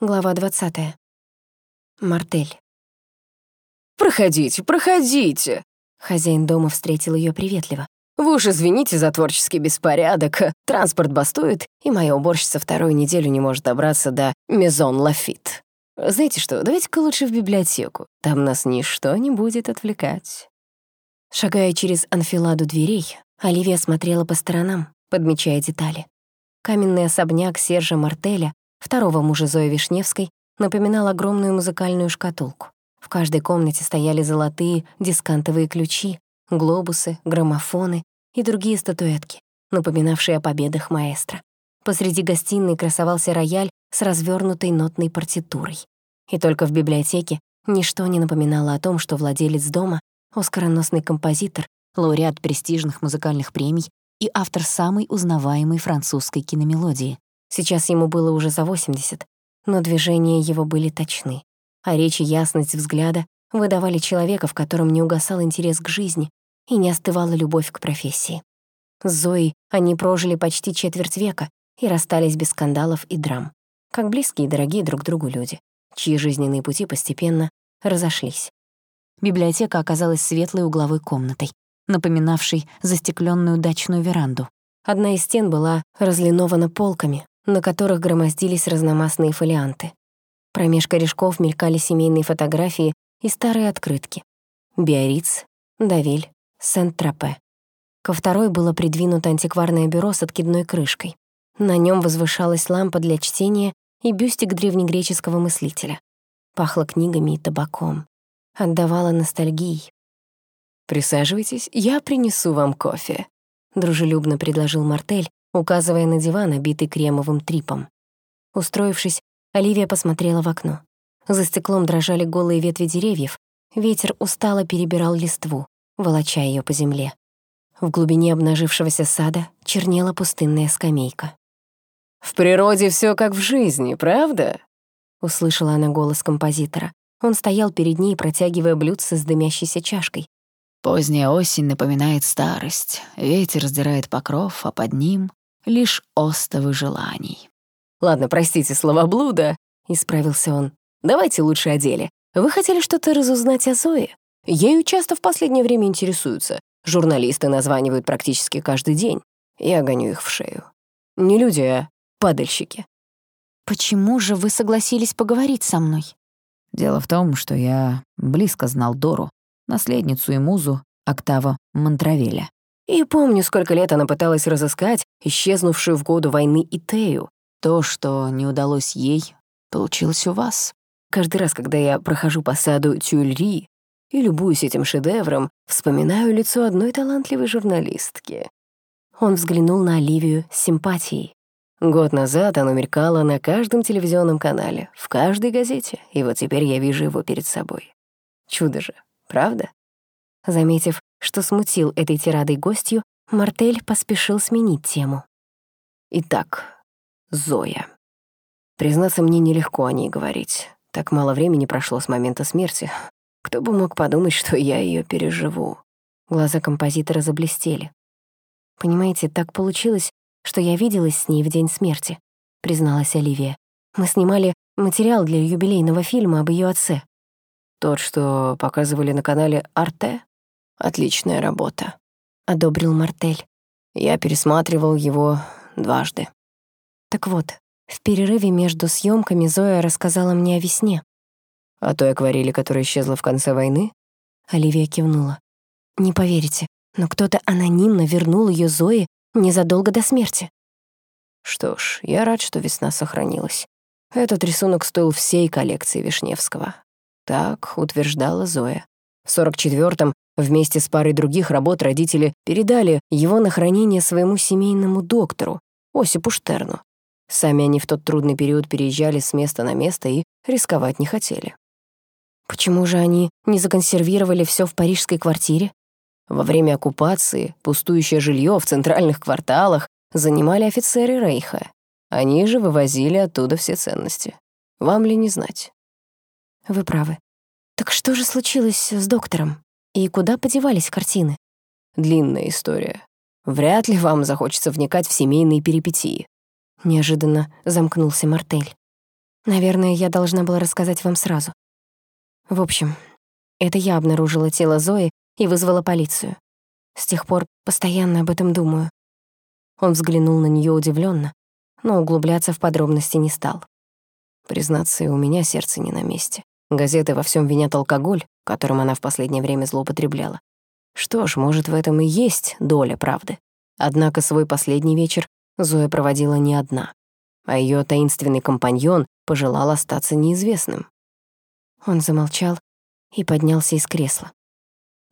Глава 20. Мартель. «Проходите, проходите!» Хозяин дома встретил ее приветливо. «Вы уж извините за творческий беспорядок. Транспорт бастует, и моя уборщица вторую неделю не может добраться до Мезон Лафит. Знаете что, давайте-ка лучше в библиотеку. Там нас ничто не будет отвлекать». Шагая через анфиладу дверей, Оливия смотрела по сторонам, подмечая детали. Каменный особняк Сержа Мартеля второго мужа Зои Вишневской, напоминал огромную музыкальную шкатулку. В каждой комнате стояли золотые дискантовые ключи, глобусы, граммофоны и другие статуэтки, напоминавшие о победах маэстро. Посреди гостиной красовался рояль с развернутой нотной партитурой. И только в библиотеке ничто не напоминало о том, что владелец дома — оскароносный композитор, лауреат престижных музыкальных премий и автор самой узнаваемой французской киномелодии Сейчас ему было уже за 80, но движения его были точны, а речь и ясность взгляда выдавали человека, в котором не угасал интерес к жизни и не остывала любовь к профессии. С Зоей они прожили почти четверть века и расстались без скандалов и драм, как близкие и дорогие друг другу люди, чьи жизненные пути постепенно разошлись. Библиотека оказалась светлой угловой комнатой, напоминавшей застекленную дачную веранду. Одна из стен была разлинована полками, на которых громоздились разномастные фолианты. Промеж корешков мелькали семейные фотографии и старые открытки. Биориц, Давиль, Сент-Тропе. Ко второй было придвинуто антикварное бюро с откидной крышкой. На нем возвышалась лампа для чтения и бюстик древнегреческого мыслителя. Пахло книгами и табаком. Отдавало ностальгией. «Присаживайтесь, я принесу вам кофе», — дружелюбно предложил Мартель, указывая на диван, обитый кремовым трипом. Устроившись, Оливия посмотрела в окно. За стеклом дрожали голые ветви деревьев, ветер устало перебирал листву, волоча ее по земле. В глубине обнажившегося сада чернела пустынная скамейка. «В природе все как в жизни, правда?» — услышала она голос композитора. Он стоял перед ней, протягивая блюдце с дымящейся чашкой. Поздняя осень напоминает старость. Ветер раздирает покров, а под ним лишь остовы желаний. «Ладно, простите, словоблуда», — исправился он. «Давайте лучше о деле. Вы хотели что-то разузнать о Зое? Ею часто в последнее время интересуются. Журналисты названивают практически каждый день. Я гоню их в шею. Не люди, а падальщики». «Почему же вы согласились поговорить со мной?» «Дело в том, что я близко знал Дору, наследницу и музу Октава Монтравеля. И помню, сколько лет она пыталась разыскать исчезнувшую в году войны Итею. То, что не удалось ей, получилось у вас. Каждый раз, когда я прохожу по саду Тюльри и любуюсь этим шедевром, вспоминаю лицо одной талантливой журналистки. Он взглянул на Оливию с симпатией. Год назад оно мелькало на каждом телевизионном канале, в каждой газете, и вот теперь я вижу его перед собой. Чудо же, правда? Заметив, что смутил этой тирадой гостью, Мартель поспешил сменить тему. «Итак, Зоя. Признаться, мне нелегко о ней говорить. Так мало времени прошло с момента смерти. Кто бы мог подумать, что я ее переживу?» Глаза композитора заблестели. «Понимаете, так получилось, что я виделась с ней в день смерти», — призналась Оливия. «Мы снимали материал для юбилейного фильма об ее отце». «Тот, что показывали на канале «Арте»?» Отличная работа», — одобрил Мартель. Я пересматривал его дважды. Так вот, в перерыве между съемками Зоя рассказала мне о весне. «О той акварели, которая исчезла в конце войны?» Оливия кивнула. «Не поверите, но кто-то анонимно вернул ее Зое незадолго до смерти». Что ж, я рад, что весна сохранилась. Этот рисунок стоил всей коллекции Вишневского. Так утверждала Зоя. В 44-м Вместе с парой других работ родители передали его на хранение своему семейному доктору, Осипу Штерну. Сами они в тот трудный период переезжали с места на место и рисковать не хотели. Почему же они не законсервировали все в парижской квартире? Во время оккупации пустующее жилье в центральных кварталах занимали офицеры Рейха. Они же вывозили оттуда все ценности. Вам ли не знать? Вы правы. Так что же случилось с доктором? И куда подевались картины? Длинная история. Вряд ли вам захочется вникать в семейные перипетии. Неожиданно замкнулся Мартель. Наверное, я должна была рассказать вам сразу. В общем, это я обнаружила тело Зои и вызвала полицию. С тех пор постоянно об этом думаю. Он взглянул на нее удивленно, но углубляться в подробности не стал. Признаться, и у меня сердце не на месте. Газеты во всем винят алкоголь, которым она в последнее время злоупотребляла. Что ж, может, в этом и есть доля правды. Однако свой последний вечер Зоя проводила не одна, а ее таинственный компаньон пожелал остаться неизвестным. Он замолчал и поднялся из кресла.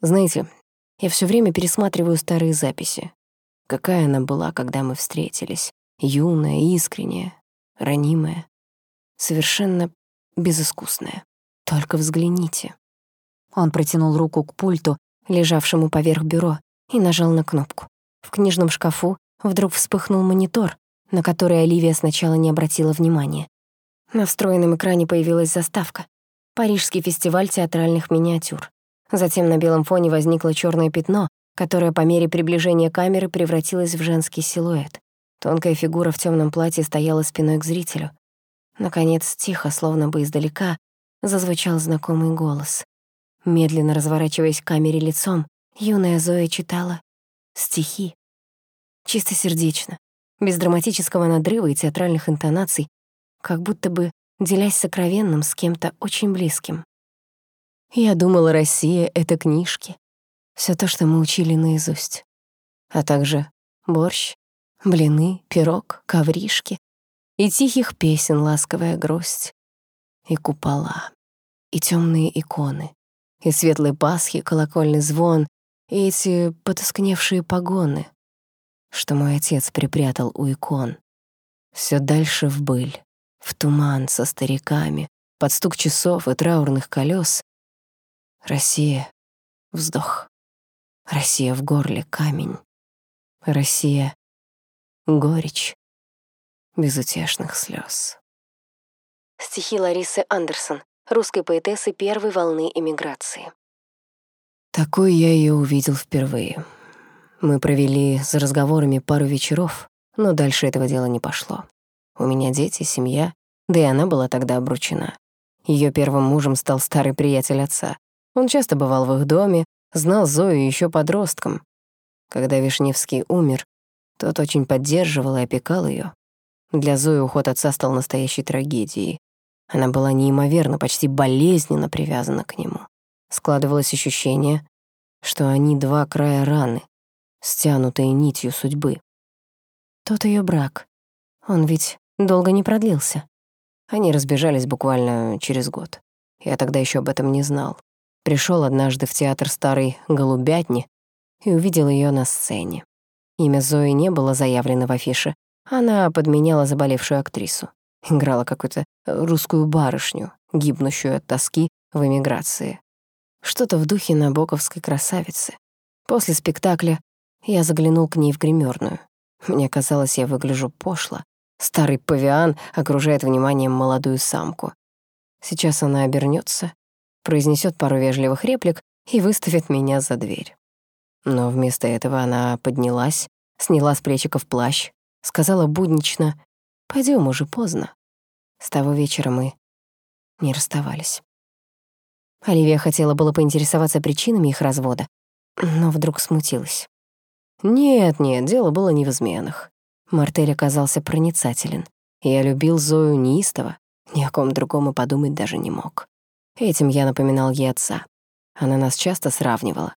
Знаете, я все время пересматриваю старые записи. Какая она была, когда мы встретились. Юная, искренняя, ранимая. Совершенно безыскусная. Только взгляните. Он протянул руку к пульту, лежавшему поверх бюро, и нажал на кнопку. В книжном шкафу вдруг вспыхнул монитор, на который Оливия сначала не обратила внимания. На встроенном экране появилась заставка. Парижский фестиваль театральных миниатюр. Затем на белом фоне возникло черное пятно, которое по мере приближения камеры превратилось в женский силуэт. Тонкая фигура в темном платье стояла спиной к зрителю. Наконец, тихо, словно бы издалека, зазвучал знакомый голос. Медленно разворачиваясь к камере лицом, юная Зоя читала стихи. Чистосердечно, без драматического надрыва и театральных интонаций, как будто бы делясь сокровенным с кем-то очень близким. Я думала, Россия — это книжки, все то, что мы учили наизусть, а также борщ, блины, пирог, ковришки и тихих песен ласковая грусть, и купола, и темные иконы, и светлые пасхи, колокольный звон, и эти потускневшие погоны, что мой отец припрятал у икон. Все дальше в быль, в туман со стариками, под стук часов и траурных колес. Россия — вздох. Россия в горле — камень. Россия — горечь безутешных слез. Стихи Ларисы Андерсон, русской поэтессы первой волны эмиграции. Такой я ее увидел впервые. Мы провели за разговорами пару вечеров, но дальше этого дела не пошло. У меня дети, семья, да и она была тогда обручена. Ее первым мужем стал старый приятель отца. Он часто бывал в их доме, знал Зою еще подростком. Когда Вишневский умер, тот очень поддерживал и опекал ее. Для Зои уход отца стал настоящей трагедией. Она была неимоверно, почти болезненно привязана к нему. Складывалось ощущение, что они два края раны, стянутые нитью судьбы. Тот ее брак. Он ведь долго не продлился. Они разбежались буквально через год. Я тогда еще об этом не знал. Пришел однажды в театр старой «Голубятни» и увидел ее на сцене. Имя Зои не было заявлено в афише. Она подменяла заболевшую актрису. Играла какую-то русскую барышню, гибнущую от тоски в эмиграции. Что-то в духе набоковской красавицы. После спектакля я заглянул к ней в гримерную. Мне казалось, я выгляжу пошло. Старый павиан окружает вниманием молодую самку. Сейчас она обернется, произнесет пару вежливых реплик и выставит меня за дверь. Но вместо этого она поднялась, сняла с плечиков плащ, сказала буднично «Пойдём, уже поздно». С того вечера мы не расставались. Оливия хотела было поинтересоваться причинами их развода, но вдруг смутилась. Нет-нет, дело было не в изменах. Мартель оказался проницателен. Я любил Зою неистово, ни о ком другом и подумать даже не мог. Этим я напоминал ей отца. Она нас часто сравнивала.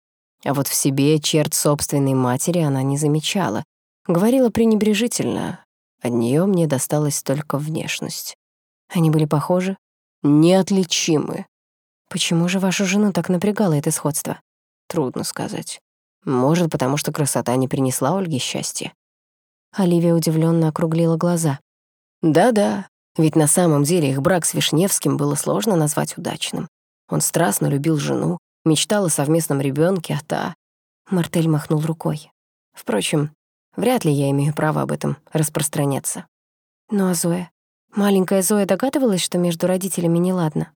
А вот в себе черт собственной матери она не замечала. Говорила пренебрежительно. От нее мне досталась только внешность. Они были похожи? Неотличимы. Почему же вашу жену так напрягало это сходство? Трудно сказать. Может, потому что красота не принесла Ольге счастья. Оливия удивленно округлила глаза. Да-да, ведь на самом деле их брак с Вишневским было сложно назвать удачным. Он страстно любил жену, мечтал о совместном ребенке, а та... Мартель махнул рукой. Впрочем, вряд ли я имею право об этом распространяться. Ну а Зоя? Маленькая Зоя догадывалась, что между родителями неладно?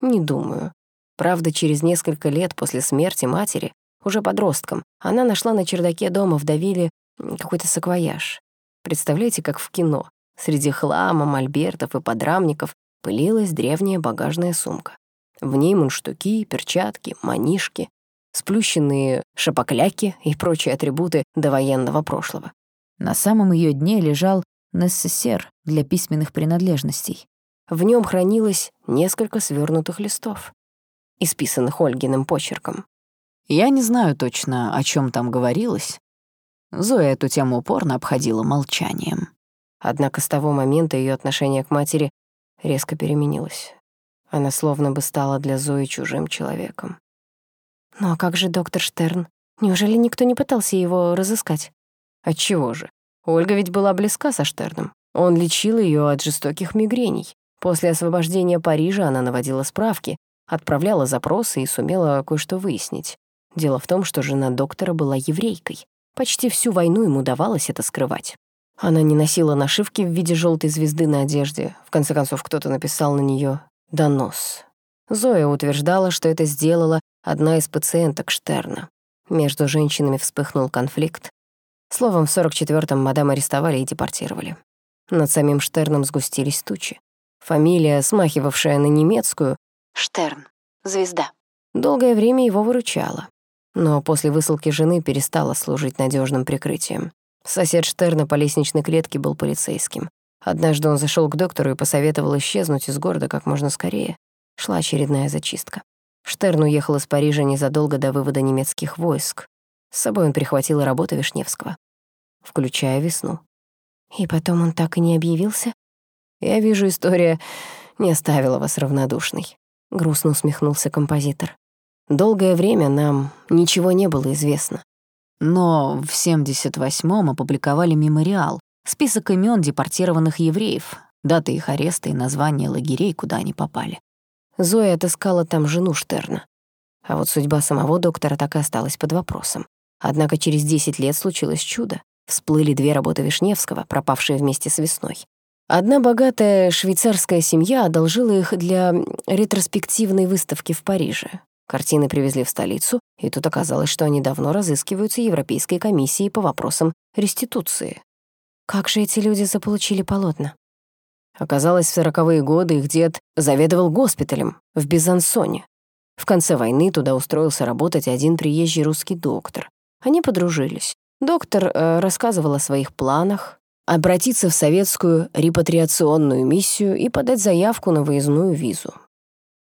Не думаю. Правда, через несколько лет после смерти матери, уже подростком, она нашла на чердаке дома в Давиле какой-то саквояж. Представляете, как в кино. Среди хлама, мольбертов и подрамников пылилась древняя багажная сумка. В ней мундштуки, перчатки, манишки, сплющенные шапокляки и прочие атрибуты довоенного прошлого. На самом ее дне лежал НССР для письменных принадлежностей. В нем хранилось несколько свернутых листов, исписанных Ольгиным почерком. Я не знаю точно, о чем там говорилось. Зоя эту тему упорно обходила молчанием. Однако с того момента ее отношение к матери резко переменилось. Она словно бы стала для Зои чужим человеком. «Ну а как же доктор Штерн? Неужели никто не пытался его разыскать?» Отчего же? Ольга ведь была близка со Штерном. Он лечил ее от жестоких мигрений. После освобождения Парижа она наводила справки, отправляла запросы и сумела кое-что выяснить. Дело в том, что жена доктора была еврейкой. Почти всю войну ему удавалось это скрывать. Она не носила нашивки в виде желтой звезды на одежде. В конце концов, кто-то написал на нее «донос». Зоя утверждала, что это сделала одна из пациенток Штерна. Между женщинами вспыхнул конфликт. Словом, в 44-м мадам арестовали и депортировали. Над самим Штерном сгустились тучи. Фамилия, смахивавшая на немецкую, Штерн, звезда, долгое время его выручала. Но после высылки жены перестала служить надежным прикрытием. Сосед Штерна по лестничной клетке был полицейским. Однажды он зашел к доктору и посоветовал исчезнуть из города как можно скорее. Шла очередная зачистка. Штерн уехал из Парижа незадолго до вывода немецких войск. С собой он прихватил работу Вишневского, включая весну. И потом он так и не объявился? Я вижу, история не оставила вас равнодушной. Грустно усмехнулся композитор. Долгое время нам ничего не было известно. Но в 78-м опубликовали мемориал, список имен депортированных евреев, даты их ареста и названия лагерей, куда они попали. Зоя отыскала там жену Штерна. А вот судьба самого доктора так и осталась под вопросом. Однако через 10 лет случилось чудо. Всплыли две работы Вишневского, пропавшие вместе с весной. Одна богатая швейцарская семья одолжила их для ретроспективной выставки в Париже. Картины привезли в столицу, и тут оказалось, что они давно разыскиваются Европейской комиссией по вопросам реституции. Как же эти люди заполучили полотна? Оказалось, в сороковые годы их дед заведовал госпиталем в Безансоне. В конце войны туда устроился работать один приезжий русский доктор. Они подружились. Доктор э, рассказывал о своих планах, обратиться в советскую репатриационную миссию и подать заявку на выездную визу.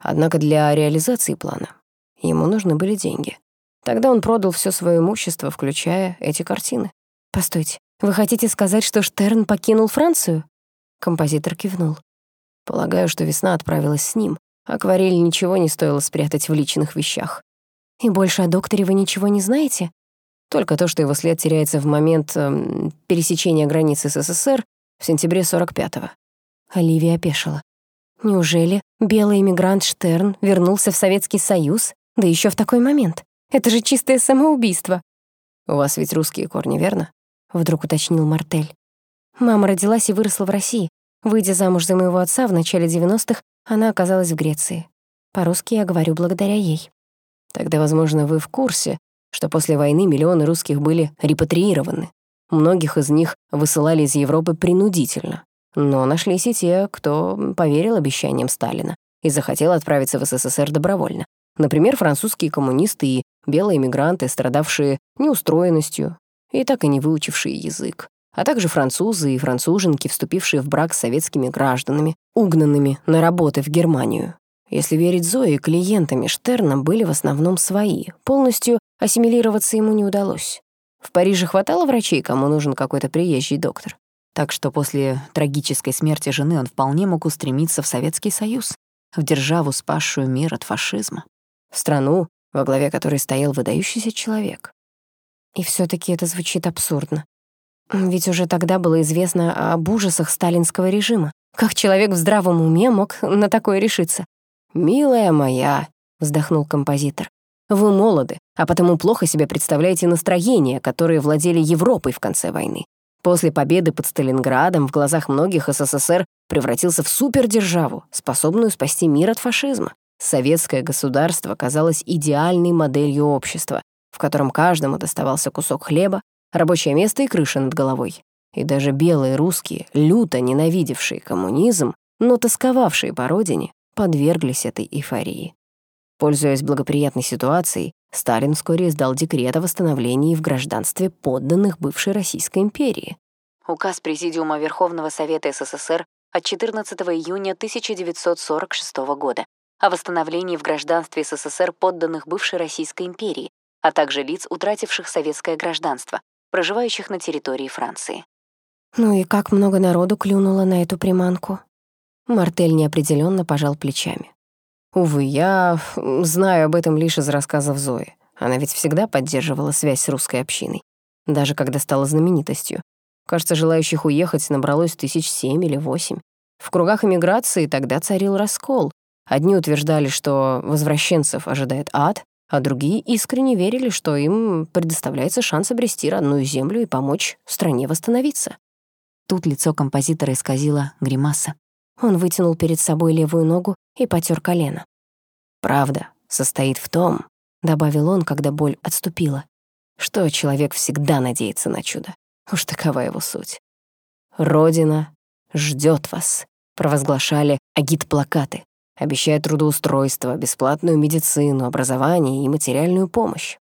Однако для реализации плана Ему нужны были деньги. Тогда он продал все свое имущество, включая эти картины. «Постойте, вы хотите сказать, что Штерн покинул Францию?» Композитор кивнул. Полагаю, что весна отправилась с ним. Акварель ничего не стоило спрятать в личных вещах. И больше о докторе вы ничего не знаете? Только то, что его след теряется в момент эм, пересечения границы СССР в сентябре 45-го. Оливия опешила. Неужели белый эмигрант Штерн вернулся в Советский Союз да еще в такой момент. Это же чистое самоубийство. У вас ведь русские корни, верно? Вдруг уточнил Мартель. Мама родилась и выросла в России. Выйдя замуж за моего отца в начале 90-х, она оказалась в Греции. По-русски я говорю благодаря ей. Тогда, возможно, вы в курсе, что после войны миллионы русских были репатриированы. Многих из них высылали из Европы принудительно. Но нашлись и те, кто поверил обещаниям Сталина и захотел отправиться в СССР добровольно. Например, французские коммунисты и белые мигранты, страдавшие неустроенностью и так и не выучившие язык, а также французы и француженки, вступившие в брак с советскими гражданами, угнанными на работы в Германию. Если верить Зое, клиентами Штерна были в основном свои, полностью ассимилироваться ему не удалось. В Париже хватало врачей, кому нужен какой-то приезжий доктор. Так что после трагической смерти жены он вполне мог устремиться в Советский Союз, в державу, спасшую мир от фашизма в страну, во главе которой стоял выдающийся человек. И все таки это звучит абсурдно. Ведь уже тогда было известно об ужасах сталинского режима. Как человек в здравом уме мог на такое решиться? «Милая моя», — вздохнул композитор, «вы молоды, а потому плохо себе представляете настроения, которые владели Европой в конце войны. После победы под Сталинградом в глазах многих СССР превратился в супердержаву, способную спасти мир от фашизма. Советское государство казалось идеальной моделью общества, в котором каждому доставался кусок хлеба, рабочее место и крыша над головой. и даже белые русские, люто ненавидевшие коммунизм, но тосковавшие по родине, подверглись этой эйфории. Пользуясь благоприятной ситуацией, Сталин вскоре издал декрет о восстановлении в гражданстве подданных бывшей Российской империи. Указ Президиума Верховного Совета СССР от 14 июня 1946 года о восстановлении в гражданстве СССР подданных бывшей Российской империи, а также лиц, утративших советское гражданство, проживающих на территории Франции. Ну и как много народу клюнуло на эту приманку? Мартель неопределенно пожал плечами. Увы, я знаю об этом лишь из рассказов Зои. Она ведь всегда поддерживала связь с русской общиной, даже когда стала знаменитостью. Кажется, желающих уехать набралось тысяч семь или восемь. В кругах эмиграции тогда царил раскол. Одни утверждали, что возвращенцев ожидает ад, а другие искренне верили, что им предоставляется шанс обрести родную землю и помочь стране восстановиться. Тут лицо композитора исказило гримаса. Он вытянул перед собой левую ногу и потер колено. «Правда состоит в том», — добавил он, когда боль отступила, «что человек всегда надеется на чудо. Уж такова его суть. «Родина ждет вас», — провозглашали агит-плакаты, обещая трудоустройство, бесплатную медицину, образование и материальную помощь.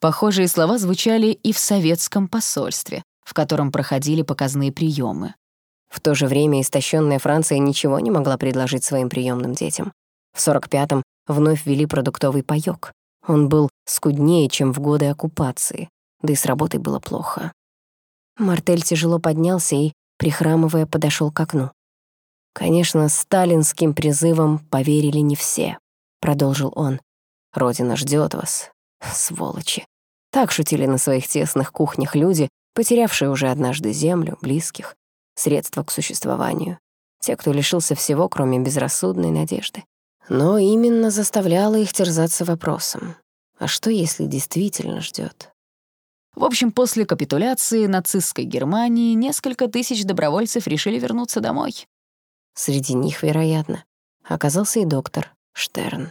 Похожие слова звучали и в советском посольстве, в котором проходили показные приемы. В то же время истощенная Франция ничего не могла предложить своим приемным детям. В 45-м вновь ввели продуктовый паёк. Он был скуднее, чем в годы оккупации, да и с работой было плохо. Мартель тяжело поднялся и, прихрамывая, подошел к окну. «Конечно, сталинским призывом поверили не все», — продолжил он. «Родина ждет вас, сволочи». Так шутили на своих тесных кухнях люди, потерявшие уже однажды землю, близких, средства к существованию, те, кто лишился всего, кроме безрассудной надежды. Но именно заставляло их терзаться вопросом, а что, если действительно ждет? В общем, после капитуляции нацистской Германии несколько тысяч добровольцев решили вернуться домой. Среди них, вероятно, оказался и доктор Штерн.